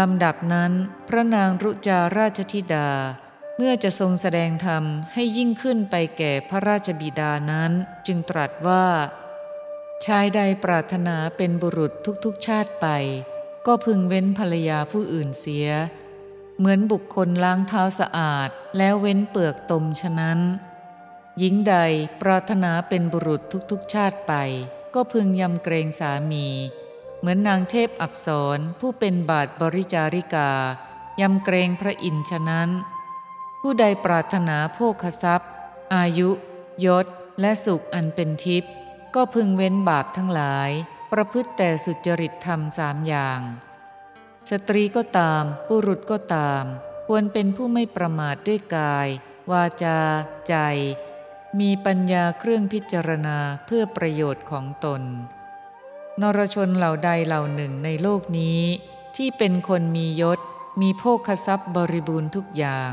ลำดับนั้น พระนางรุจาราชธิดา เมื่อจะทรงแสดงธรรมให้ยิ่งขึ้นไปแก่พระราชบิดานั้น จึงตรัสว่า ชายใดปรารถนาเป็นบุรุษทุกๆชาติไป ก็พึงเว้นภรรยาผู้อื่นเสีย เหมือนบุคคลล้างเท้าสะอาดแล้วเว้นเปลือกตมฉะนั้น หญิงใดปรารถนาเป็นบุรุษทุกๆชาติไป ก็พึงยำเกรงสามี เหมือนนางเทพอับสรผู้เป็นบาทบริจาริกายำเกรงพระอินทร์ฉะนั้น ผู้ใดปรารถนาโภคทรัพย์ อายุ ยศ และสุขอันเป็นทิพย์ก็พึงเว้นบาปทั้งหลาย ประพฤติแต่สุจริตธรรมสามอย่าง สตรีก็ตาม ปุรุษก็ตาม ควรเป็นผู้ไม่ประมาทด้วยกาย วาจา ใจ มีปัญญาเครื่องพิจารณาเพื่อประโยชน์ของตน นรชนเหล่าใดเหล่าหนึ่งในโลกนี้ ที่เป็นคนมียศ มีโภคทรัพย์บริบูรณ์ทุกอย่าง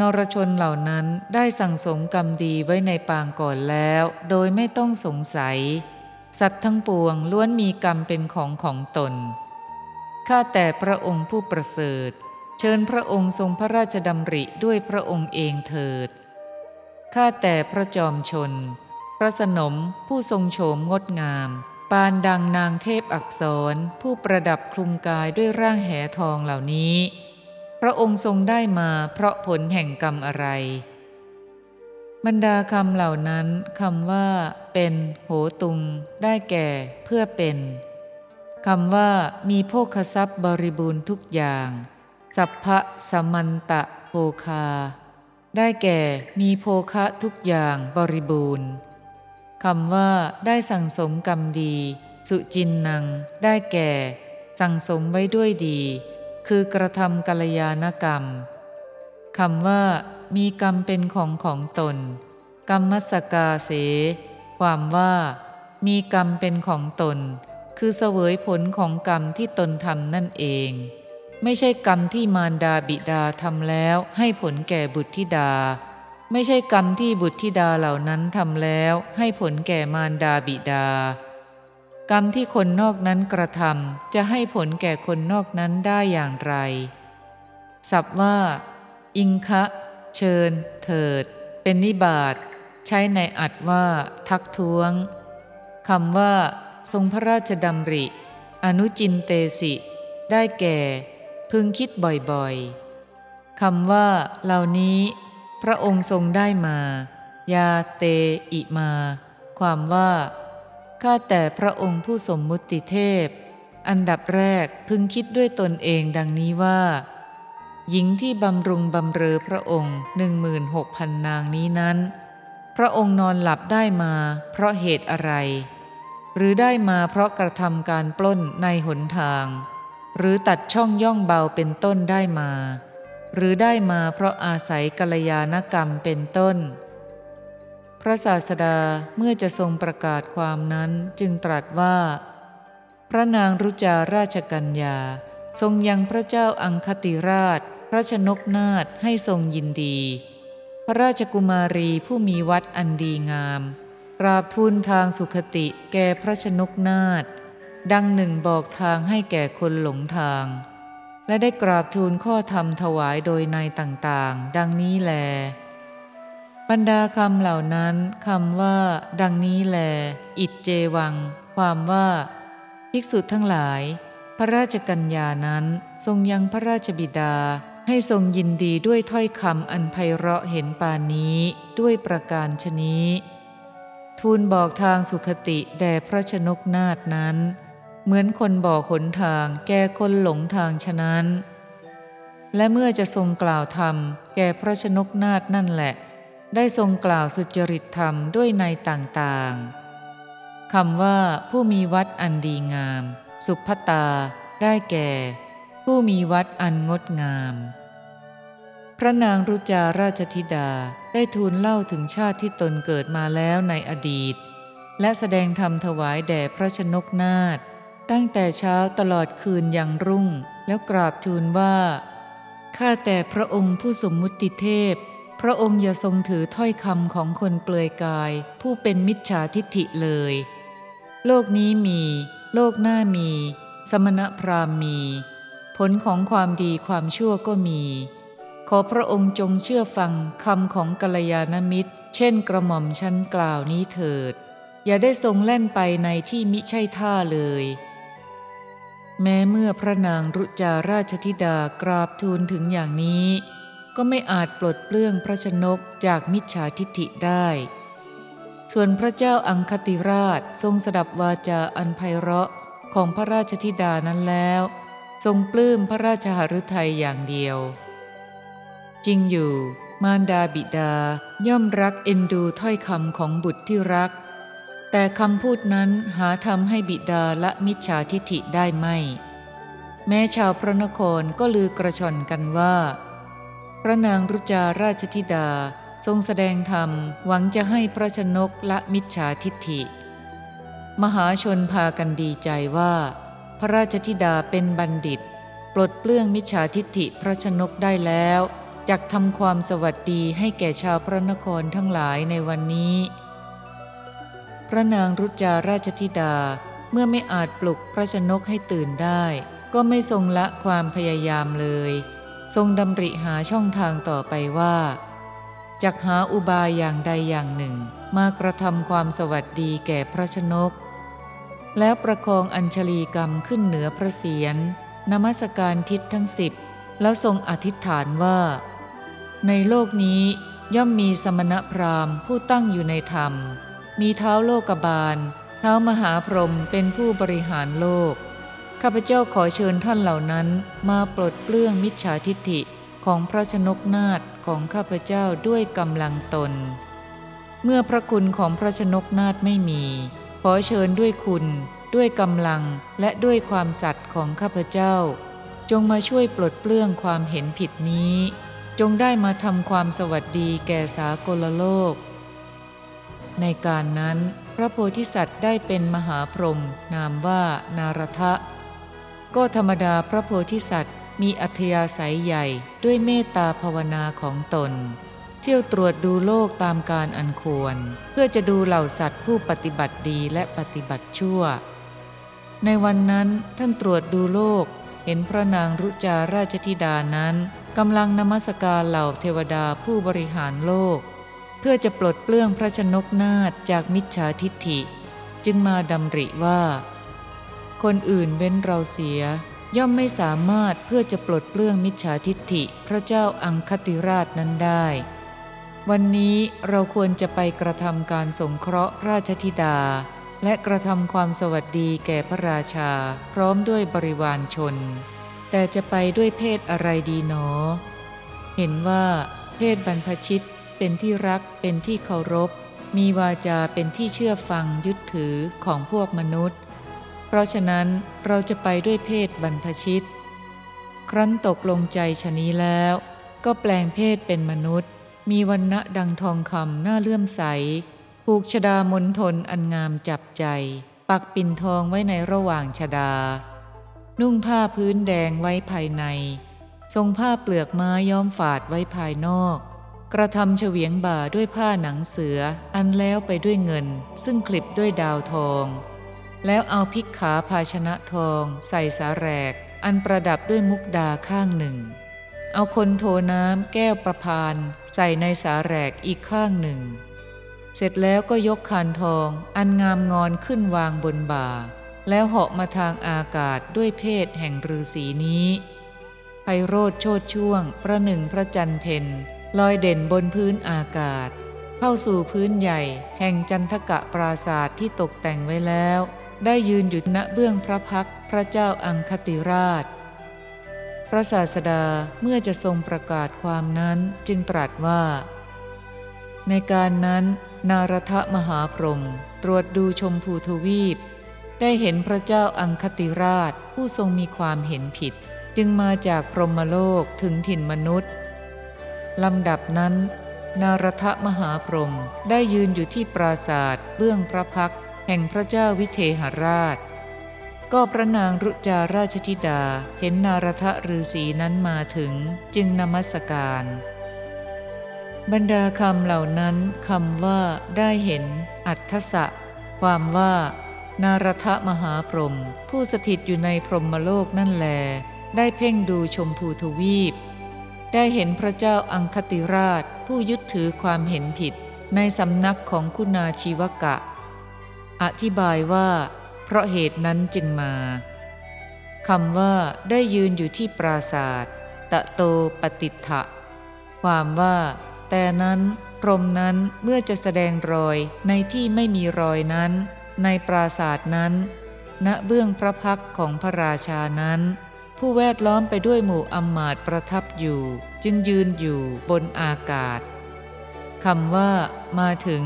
นรชนเหล่านั้นได้สั่งสมกรรมดีไว้ในปางก่อนแล้ว โดยไม่ต้องสงสัย สัตว์ทั้งปวงล้วนมีกรรมเป็นของของตน ข้าแต่พระองค์ผู้ประเสริฐ เชิญพระองค์ทรงพระราชดำริด้วยพระองค์เองเถิด ข้าแต่พระจอมชน พระสนมผู้ทรงโฉมงดงาม ปานดังนางเทพอักษรผู้ประดับคลุมกายด้วยร่างแหทองเหล่านี้ พระองค์ทรงได้มาเพราะผลแห่งกรรมอะไร บรรดาคำเหล่านั้นคำว่า เป็น โหตุง ได้แก่ เพื่อเป็นคำว่า มีโภคทรัพย์บริบูรณ์ทุกอย่าง สัพพะสมันตะโภคา ได้แก่มีโภคะทุกอย่างบริบูรณ์ คำว่าได้สั่งสมกรรมดี สุจินนัง ได้แก่ สั่งสมไว้ด้วยดี คือกระทำกัลยาณกรรมคำว่า มีกรรมเป็นของของตน กรรมสกาเส ความว่า มีกรรมเป็นของตน คือเสวยผลของกรรมที่ตนทำนั่นเอง ไม่ใช่กรรมที่มารดาบิดาทำแล้วให้ผลแก่บุตรธิดา ไม่ใช่กรรมที่บุตรธิดาเหล่านั้นทำแล้วให้ผลแก่มารดาบิดา กรรมที่คนนอกนั้นกระทำจะให้ผลแก่คนนอกนั้นได้อย่างไร สับว่า อิงคะ เชิญ เถิด เป็นนิบาตใช้ในอัดว่า ทักท้วงคำว่า ทรงพระราชดำริ อนุจินเตสิ ได้แก่ พึงคิดบ่อยๆคำว่า เหล่านี้ พระองค์ทรงได้มา ยาเตอิมา ความว่า ข้าแต่พระองค์ผู้สมมุติเทพ อันดับแรกพึงคิดด้วยตนเองดังนี้ว่า หญิงที่บำรุงบำเรอพระองค์หนึ่งหมื่นหกพันนางนี้นั้น พระองค์นอนหลับได้มา เพราะเหตุอะไร หรือได้มาเพราะกระทำการปล้นในหนทาง หรือตัดช่องย่องเบาเป็นต้นได้มา หรือได้มาเพราะอาศัยกัลยาณกรรมเป็นต้น พระศาสดาเมื่อจะทรงประกาศความนั้นจึงตรัสว่า พระนางรุจาราชกัญญา ทรงยังพระเจ้าอังคติราช พระชนกนาถให้ทรงยินดี พระราชกุมารีผู้มีวัดอันดีงามกราบทูลทางสุขติแก่พระชนกนาถดังหนึ่งบอกทางให้แก่คนหลงทาง และได้กราบทูลข้อธรรมถวายโดยในต่างๆ ดังนี้แล บรรดาคำเหล่านั้นคำว่า ดังนี้แล อิจเจวัง ความว่า ภิกษุทั้งหลาย พระราชกัญญานั้นทรงยังพระราชบิดาให้ทรงยินดีด้วยถ้อยคำอันไพเราะเห็นปานนี้ด้วยประการชนี้ ทูลบอกทางสุขติแด่พระชนกนาถนั้น เหมือนคนบอกหนทางแก่คนหลงทางฉะนั้น และเมื่อจะทรงกล่าวธรรม แก่พระชนกนาถนั่นแหละ ได้ทรงกล่าวสุจริตธรรมด้วยในต่างๆคำว่าผู้มีวัดอันดีงาม สุภตา ได้แก่ ผู้มีวัดอันงดงาม พระนางรุจาราชธิดาได้ทูลเล่าถึงชาติที่ตนเกิดมาแล้วในอดีต และแสดงธรรมถวายแด่พระชนกนาถ ตั้งแต่เช้าตลอดคืนอยังรุ่ง แล้วกราบทูลว่า ข้าแต่พระองค์ผู้สมมุติเทพ พระองค์อย่าทรงถือถ้อยคำของคนเปลือยกาย ผู้เป็นมิจฉาทิฐิเลย โลกนี้มี โลกหน้ามี สมณพราหมณ์มี ผลของความดีความชั่วก็มี ขอพระองค์จงเชื่อฟังคำของกัลยาณมิตร เช่นกระหม่อมชั้นกล่าวนี้เถิด อย่าได้ทรงแล่นไปในที่มิใช่ท่าเลย แม้เมื่อพระนางรุจาราชธิดากราบทูลถึงอย่างนี้ ก็ไม่อาจปลดเปลื้องพระชนกจากมิจฉาทิฐิได้ ส่วนพระเจ้าอังคติราชทรงสดับวาจาอันไพเราะของพระราชธิดานั้นแล้ว ทรงปลื้มพระราชหฤทัยอย่างเดียว จริงอยู่ มารดาบิดาย่อมรักเอ็นดูถ้อยคำของบุตรที่รัก แต่คำพูดนั้นหาทำให้บิดาและมิจฉาทิฐิได้ไม่ แม้ชาวพระนครก็ลือกระชอนกันว่า พระนางรุจาราชธิดาทรงแสดงธรรมหวังจะให้พระชนกละมิจฉาทิฐิ มหาชนพากันดีใจว่า พระราชธิดาเป็นบัณฑิต ปลดเปลื้องมิจฉาทิฐิพระชนกได้แล้วจักทำความสวัสดีให้แก่ชาวพระนครทั้งหลายในวันนี้ พระนางรุจาราชธิดาเมื่อไม่อาจปลุกพระชนกให้ตื่นได้ ก็ไม่ทรงละความพยายามเลย ทรงดำริหาช่องทางต่อไปว่าจักหาอุบายอย่างใดอย่างหนึ่ง มากระทำความสวัสดีแก่พระชนก แล้วประคองอัญชลีกรรมขึ้นเหนือพระเศียรนมัสการทิศทั้งสิบแล้วทรงอธิษฐานว่า ในโลกนี้ย่อมมีสมณพราหมณ์ผู้ตั้งอยู่ในธรรม มีเท้าโลกบาล เท้ามหาพรหมเป็นผู้บริหารโลก ข้าพเจ้าขอเชิญท่านเหล่านั้น มาปลดเปลื้องมิจฉาทิฐิของพระชนกนาถของข้าพเจ้าด้วยกำลังตน เมื่อพระคุณของพระชนกนาถไม่มี ขอเชิญด้วยคุณ ด้วยกำลังและด้วยความสัตย์ของข้าพเจ้า จงมาช่วยปลดเปลื้องความเห็นผิดนี้ จงได้มาทำความสวัสดีแก่สากลโลก ในการนั้น พระโพธิสัตว์ได้เป็นมหาพรหมนามว่านารทะ ก็ธรรมดาพระโพธิสัตว์ มีอัธยาศัยใหญ่ด้วยเมตตาภาวนาของตน เที่ยวตรวจดูโลกตามการอันควร เพื่อจะดูเหล่าสัตว์ผู้ปฏิบัติดีและปฏิบัติชั่ว ในวันนั้นท่านตรวจดูโลกเห็นพระนางรุจาราชธิดานั้นกำลังนมัสการเหล่าเทวดาผู้บริหารโลก พื่อจะปลดเปลื้องพระชนกนาถจากมิจฉาทิฐิ จึงมาดำริว่า คนอื่นเว้นเราเสีย ย่อมไม่สามารถเพื่อจะปลดเปลื้องมิจฉาทิฏฐิพระเจ้าอังคติราชนั้นได้ วันนี้เราควรจะไปกระทำการสงเคราะห์ราชธิดา และกระทำความสวัสดีแก่พระราชา พร้อมด้วยบริวารชน แต่จะไปด้วยเพศอะไรดีหนอ เห็นว่าเพศบรรพชิต เป็นที่รักเป็นที่เคารพ มีวาจาเป็นที่เชื่อฟังยึดถือของพวกมนุษย์ เพราะฉะนั้นเราจะไปด้วยเพศบรรพชิต ครั้นตกลงใจชนี้แล้ว ก็แปลงเพศเป็นมนุษย์ มีวันณะดังทองคำหน้าเลื่อมใส ผูกชดามนทนอันงามจับใจ ปักปิ่นทองไว้ในระหว่างชดา นุ่งผ้าพื้นแดงไว้ภายใน ทรงผ้าเปลือกไม้ย้อมฝาดไว้ภายนอก กระทำเฉวียงบ่าด้วยผ้าหนังเสืออันแล้วไปด้วยเงิน ซึ่งคลิปด้วยดาวทอง แล้วเอาพิกขาภาชนะทอง ใส่สาแรก อันประดับด้วยมุกดาข้างหนึ่ง เอาคนโทน้ำแก้วประพาน ใส่ในสาแรกอีกข้างหนึ่ง เสร็จแล้วก็ยกคานทองอันงามงอนขึ้นวางบนบ่า แล้วเหาะมาทางอากาศด้วยเพศแห่งฤาษีนี้ไพโรธโชดช่วง ประหนึ่งพระจันเพน ลอยเด่นบนพื้นอากาศ เข้าสู่พื้นใหญ่แห่งจันทกะปราศาสตร์ที่ตกแต่งไว้แล้ว ได้ยืนอยู่ณเบื้องพระพักพระเจ้าอังคติราช พระศาสดาเมื่อจะทรงประกาศความนั้นจึงตรัสว่า ในการนั้นนารทมหาพรหมตรวจดูชมพูทวีป ได้เห็นพระเจ้าอังคติราชผู้ทรงมีความเห็นผิด จึงมาจากพรหมโลกถึงถิ่นมนุษย์ ลำดับนั้น นารทมหาพรหมได้ยืนอยู่ที่ปราศาสตร์เบื้องพระพักแห่งพระเจ้าวิเทหราช ก็พระนางรุจาราชธิดาเห็นนารทะฤาษีนั้นมาถึงจึงนมัสการ บรรดาคำเหล่านั้นคำว่าได้เห็น อัทสะความว่า นารทะมหาพรหมผู้สถิตอยู่ในพรหมโลกนั่นแล ได้เพ่งดูชมพูทวีป ได้เห็นพระเจ้าอังคติราชผู้ยึดถือความเห็นผิดในสำนักของคุณาชีวกะ อธิบายว่า เพราะเหตุนั้นจึงมาคำว่าได้ยืนอยู่ที่ปราศาสตร์ตะโตปฏิทะความว่า แต่นั้นพรมนั้นเมื่อจะแสดงรอยในที่ไม่มีรอยนั้น ในปราศาสตร์นั้น ณเบื้องพระพักของพระราชานั้น ผู้แวดล้อมไปด้วยหมู่อำมาตย์ประทับอยู่ จึงยืนอยู่บนอากาศคำว่า มาถึง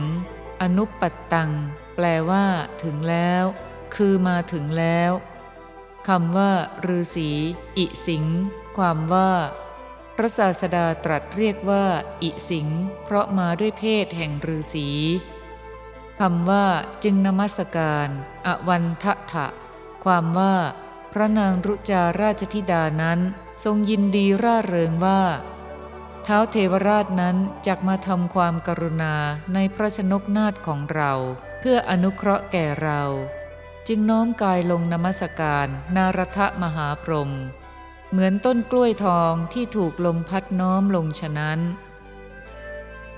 อนุปปัตตัง แปลว่า ถึงแล้ว คือมาถึงแล้วคำว่าฤาษีอิสิง ความว่าพระศาสดาตรัสเรียกว่า อิสิง เพราะมาด้วยเพศแห่งฤาษีคำว่า จึงนมัสการ อวันทะทะความว่า พระนางรุจาราชธิดานั้นทรงยินดีร่าเริงว่าเท้าเทวราชนั้นจักมาทำความกรุณาในพระชนกนาถของเรา เพื่ออนุเคราะห์แก่เรา จึงน้อมกายลงนมัสการ นารทมหาพรหมเหมือนต้นกล้วยทองที่ถูกลมพัดน้อมลงฉะนั้น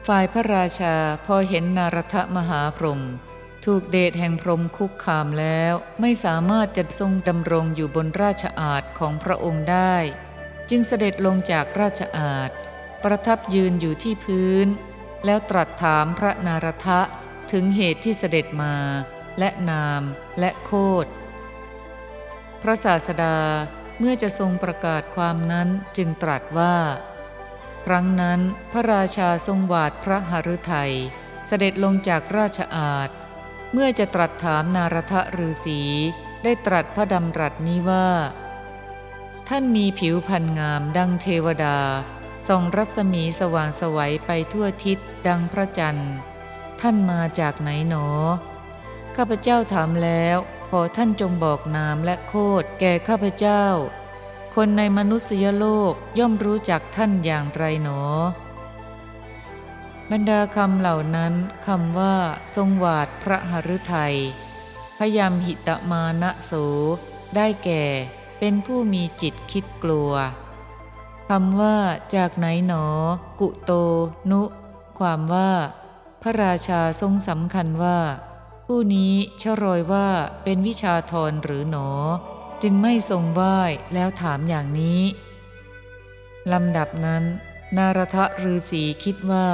ฝ่ายพระราชาพอเห็นนารทมหาพรหม ถูกเดชแห่งพรมคุกคามแล้วไม่สามารถจะทรงดำรงอยู่บนราชอาณของพระองค์ได้ จึงเสด็จลงจากราชอาณประทับยืนอยู่ที่พื้น แล้วตรัสถามพระนารทะถึงเหตุที่เสด็จมา และนามและโคดพระศาสดาเมื่อจะทรงประกาศความนั้นจึงตรัสว่า ครั้งนั้นพระราชาทรงวาดพระหฤทยัยเสด็จลงจากราชอาณ เมื่อจะตรัสถามนารทะฤาษีได้ตรัสพระดำรัสนี้ว่า ท่านมีผิวพรรณงามดังเทวดาส่องรัศมีสว่างสวัยไปทั่วทิศดังพระจันทร์ ท่านมาจากไหนหนอ ข้าพเจ้าถามแล้ว ขอท่านจงบอกนามและโคดแก่ข้าพเจ้า คนในมนุษยโลกย่อมรู้จักท่านอย่างไรหนอ บรรดาคำเหล่านั้นคำว่า ทรงวาดพระหฤทัยพยามหิตมานะโส ได้แก่ เป็นผู้มีจิตคิดกลัวคำว่า จากไหนหนอ กุโต นุ ความว่า พระราชาทรงสำคัญว่า ผู้นี้ชรอยว่าเป็นวิชาทรหรือหนอ จึงไม่ทรงไหว้แล้วถามอย่างนี้ลำดับนั้น นารทะฤาษีคิดว่า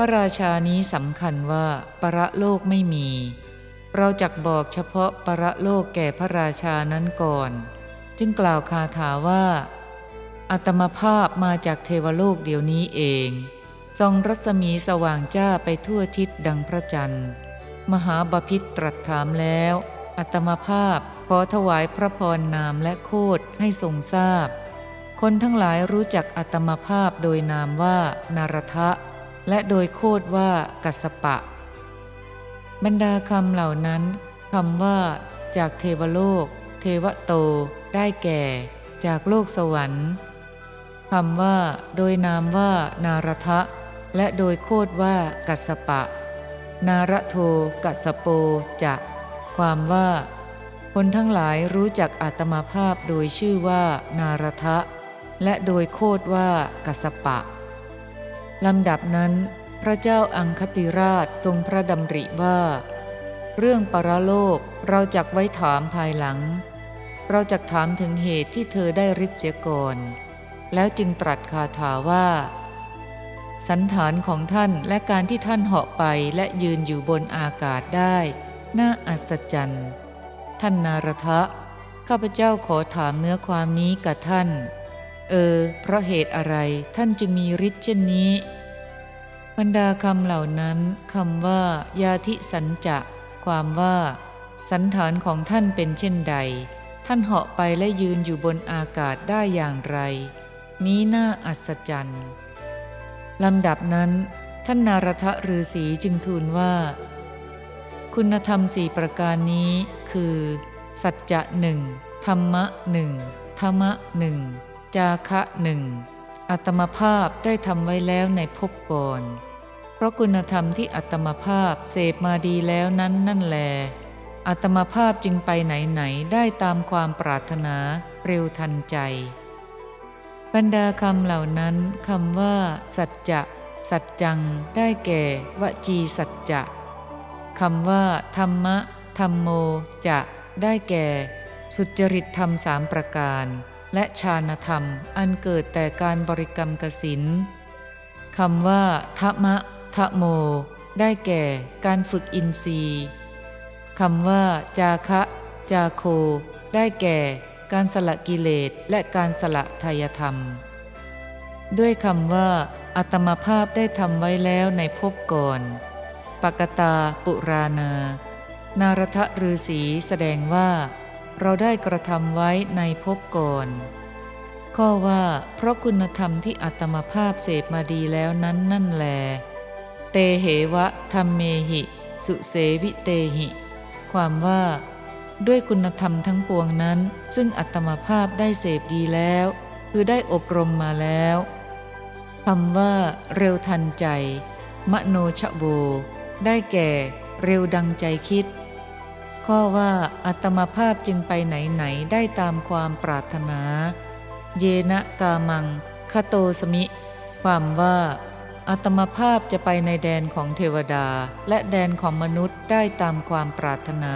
พระราชานี้สำคัญว่าประโลกไม่มี เราจักบอกเฉพาะประโลกแก่พระราชานั้นก่อน จึงกล่าวคาถาว่า อัตมภาพมาจากเทวโลกเดี๋ยวนี้เองทรงรัศมีสว่างจ้าไปทั่วทิศดังพระจันทร์ มหาบาพิตรตรัสถามแล้ว อัตมภาพขอถวายพระพรนามและโคดให้ทรงทราบ คนทั้งหลายรู้จักอัตมภาพโดยนามว่านารทะ และโดยโคดว่ากัสปะ บรรดาคำเหล่านั้นคำว่า จากเทวโลก เทวโต ได้แก่ จากโลกสวรรค์คำว่า โดยนามว่านารทะ และโดยโคดว่ากัสปะ นารโทกัสโปจะความว่า คนทั้งหลายรู้จักอาตมาภาพโดยชื่อว่า นารทะ และโดยโคดว่ากัสปะ ลำดับนั้น พระเจ้าอังคติราชทรงพระดำริว่า เรื่องปรโลกเราจักไว้ถามภายหลัง เราจักถามถึงเหตุที่เธอได้ริษเสียก่อน แล้วจึงตรัสคาถาว่า สันฐานของท่านและการที่ท่านเหาะไปและยืนอยู่บนอากาศได้ น่าอัศจรรย์ ท่านนารทะ ข้าพเจ้าขอถามเนื้อความนี้กับท่าน เออ เพราะเหตุอะไรท่านจึงมีฤทธิ์เช่นนี้ บรรดาคำเหล่านั้นคำว่า ยาธิสัญจะ ความว่า สันฐานของท่านเป็นเช่นใด ท่านเหาะไปและยืนอยู่บนอากาศได้อย่างไร นี้น่าอัศจรรย์ลำดับนั้น ท่านนารทะฤาษีจึงทูลว่า คุณธรรมสี่ประการนี้คือ สัจจะหนึ่งธรรมะหนึ่งธรรมะหนึ่ง จาคะหนึ่งอัตมภาพได้ทำไว้แล้วในภพก่อน เพราะคุณธรรมที่อัตมภาพเสพมาดีแล้วนั้นนั่นแล อัตมภาพจึงไปไหนไหนได้ตามความปรารถนาเร็วทันใจ บรรดาคำเหล่านั้นคำว่า สัจจะ สัจจัง ได้แก่ วจีสัจจะคำว่า ธรรมะธรรมโม จะ ได้แก่ สุจริตธรรมสามประการ และฌานธรรมอันเกิดแต่การบริกรรมกสินคำว่าทะมะทะโม ได้แก่การฝึกอินทรีย์คำว่า จาคะ จาโค ได้แก่การสละกิเลสและการสละทายธรรม ด้วยคำว่า อัตมภาพได้ทำไว้แล้วในภพก่อน ปกตาปุราณานารทะฤาษีแสดงว่า เราได้กระทำไว้ในภพก่อน ข้อว่า เพราะคุณธรรมที่อัตมภาพเสพมาดีแล้วนั้นนั่นแล เตเหวะธรรมเมหิ สุเสวิเตหิ ความว่า ด้วยคุณธรรมทั้งปวงนั้น ซึ่งอัตมภาพได้เสพดีแล้ว คือได้อบรมมาแล้วคำว่า เร็วทันใจ มโนชโวได้แก่ เร็วดังใจคิด ข้อว่าอัตมภาพจึงไปไหนไหนได้ตามความปรารถนา เยนะกามังคโตสมิ ความว่า อัตมภาพจะไปในแดนของเทวดาและแดนของมนุษย์ได้ตามความปรารถนา